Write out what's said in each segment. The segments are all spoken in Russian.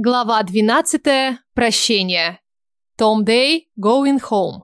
Глава 12. Прощение. Том Дэй. Going home.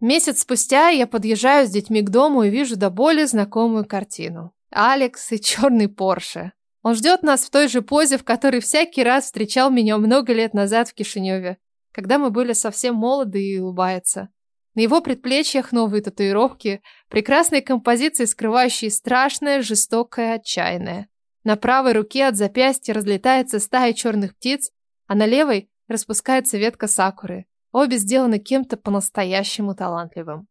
Месяц спустя я подъезжаю с детьми к дому и вижу до боли знакомую картину. Алекс и черный Порше. Он ждет нас в той же позе, в которой всякий раз встречал меня много лет назад в Кишиневе, когда мы были совсем молоды и улыбается. На его предплечьях новые татуировки, прекрасные композиции, скрывающие страшное, жестокое, отчаянное. На правой руке от запястья разлетается стая черных птиц, а на левой распускается ветка сакуры. Обе сделаны кем-то по-настоящему талантливым.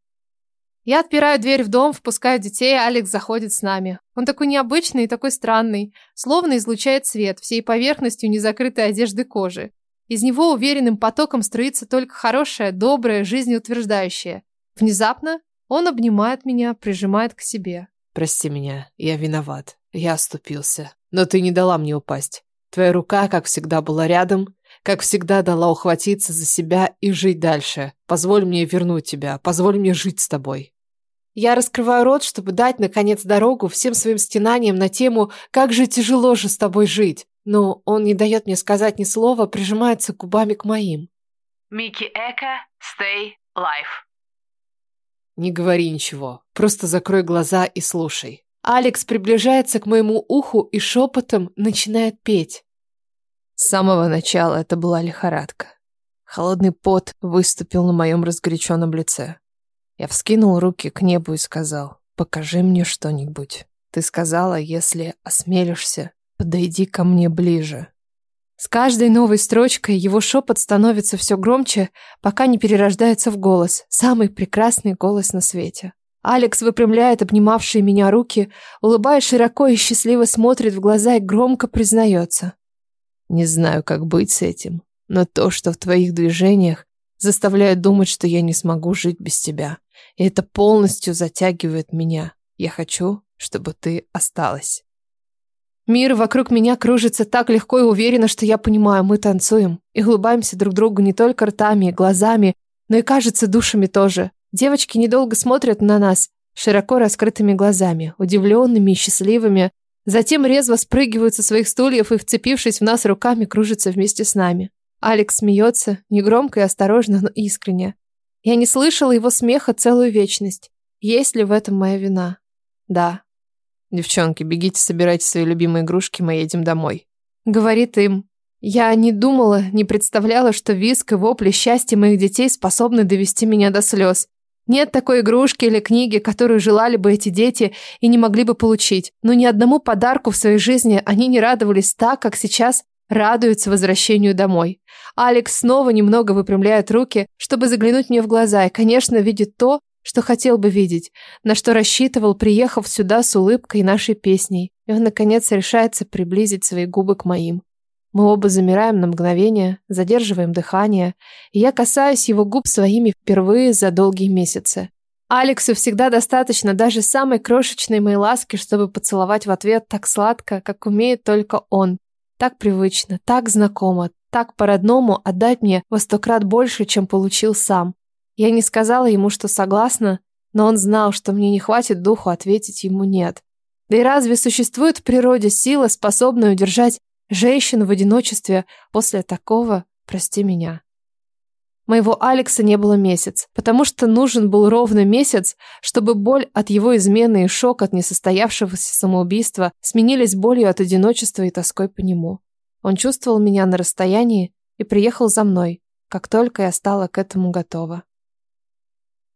Я отпираю дверь в дом, впускаю детей, Алекс заходит с нами. Он такой необычный и такой странный, словно излучает свет всей поверхностью незакрытой одежды кожи. Из него уверенным потоком струится только хорошее, доброе, жизнеутверждающее. Внезапно он обнимает меня, прижимает к себе. «Прости меня, я виноват. Я оступился. Но ты не дала мне упасть. Твоя рука, как всегда, была рядом, как всегда дала ухватиться за себя и жить дальше. Позволь мне вернуть тебя, позволь мне жить с тобой. Я раскрываю рот, чтобы дать, наконец, дорогу всем своим стенаниям на тему «Как же тяжело же с тобой жить!» Но он не дает мне сказать ни слова, прижимается губами к моим. Микки Эка, stay life. Не говори ничего, просто закрой глаза и слушай. Алекс приближается к моему уху и шепотом начинает петь. С самого начала это была лихорадка. Холодный пот выступил на моем разгоряченном лице. Я вскинул руки к небу и сказал, «Покажи мне что-нибудь». Ты сказала, если осмелишься, подойди ко мне ближе. С каждой новой строчкой его шепот становится все громче, пока не перерождается в голос, самый прекрасный голос на свете. Алекс выпрямляет обнимавшие меня руки, улыбаясь широко и счастливо смотрит в глаза и громко признается. Не знаю, как быть с этим, но то, что в твоих движениях, заставляет думать, что я не смогу жить без тебя. И это полностью затягивает меня. Я хочу, чтобы ты осталась. Мир вокруг меня кружится так легко и уверенно, что я понимаю, мы танцуем и улыбаемся друг другу не только ртами и глазами, но и, кажется, душами тоже. Девочки недолго смотрят на нас широко раскрытыми глазами, удивленными и счастливыми, затем резво спрыгивают со своих стульев и, вцепившись в нас руками, кружатся вместе с нами. Алекс смеется, негромко и осторожно, но искренне. Я не слышала его смеха целую вечность. Есть ли в этом моя вина? Да. Девчонки, бегите, собирайте свои любимые игрушки, мы едем домой. Говорит им. Я не думала, не представляла, что виск и вопли счастья моих детей способны довести меня до слез. Нет такой игрушки или книги, которую желали бы эти дети и не могли бы получить. Но ни одному подарку в своей жизни они не радовались так, как сейчас радуются возвращению домой. Алекс снова немного выпрямляет руки, чтобы заглянуть мне в глаза и, конечно, видит то, что хотел бы видеть, на что рассчитывал, приехав сюда с улыбкой и нашей песней. И он, наконец, решается приблизить свои губы к моим. Мы оба замираем на мгновение, задерживаем дыхание, и я касаюсь его губ своими впервые за долгие месяцы. Алексу всегда достаточно даже самой крошечной моей ласки, чтобы поцеловать в ответ так сладко, как умеет только он. Так привычно, так знакомо, так по-родному отдать мне во сто крат больше, чем получил сам. Я не сказала ему, что согласна, но он знал, что мне не хватит духу ответить ему «нет». Да и разве существует в природе сила, способная удержать Женщин в одиночестве после такого, прости меня. Моего Алекса не было месяц, потому что нужен был ровно месяц, чтобы боль от его измены и шок от несостоявшегося самоубийства сменились болью от одиночества и тоской по нему. Он чувствовал меня на расстоянии и приехал за мной, как только я стала к этому готова.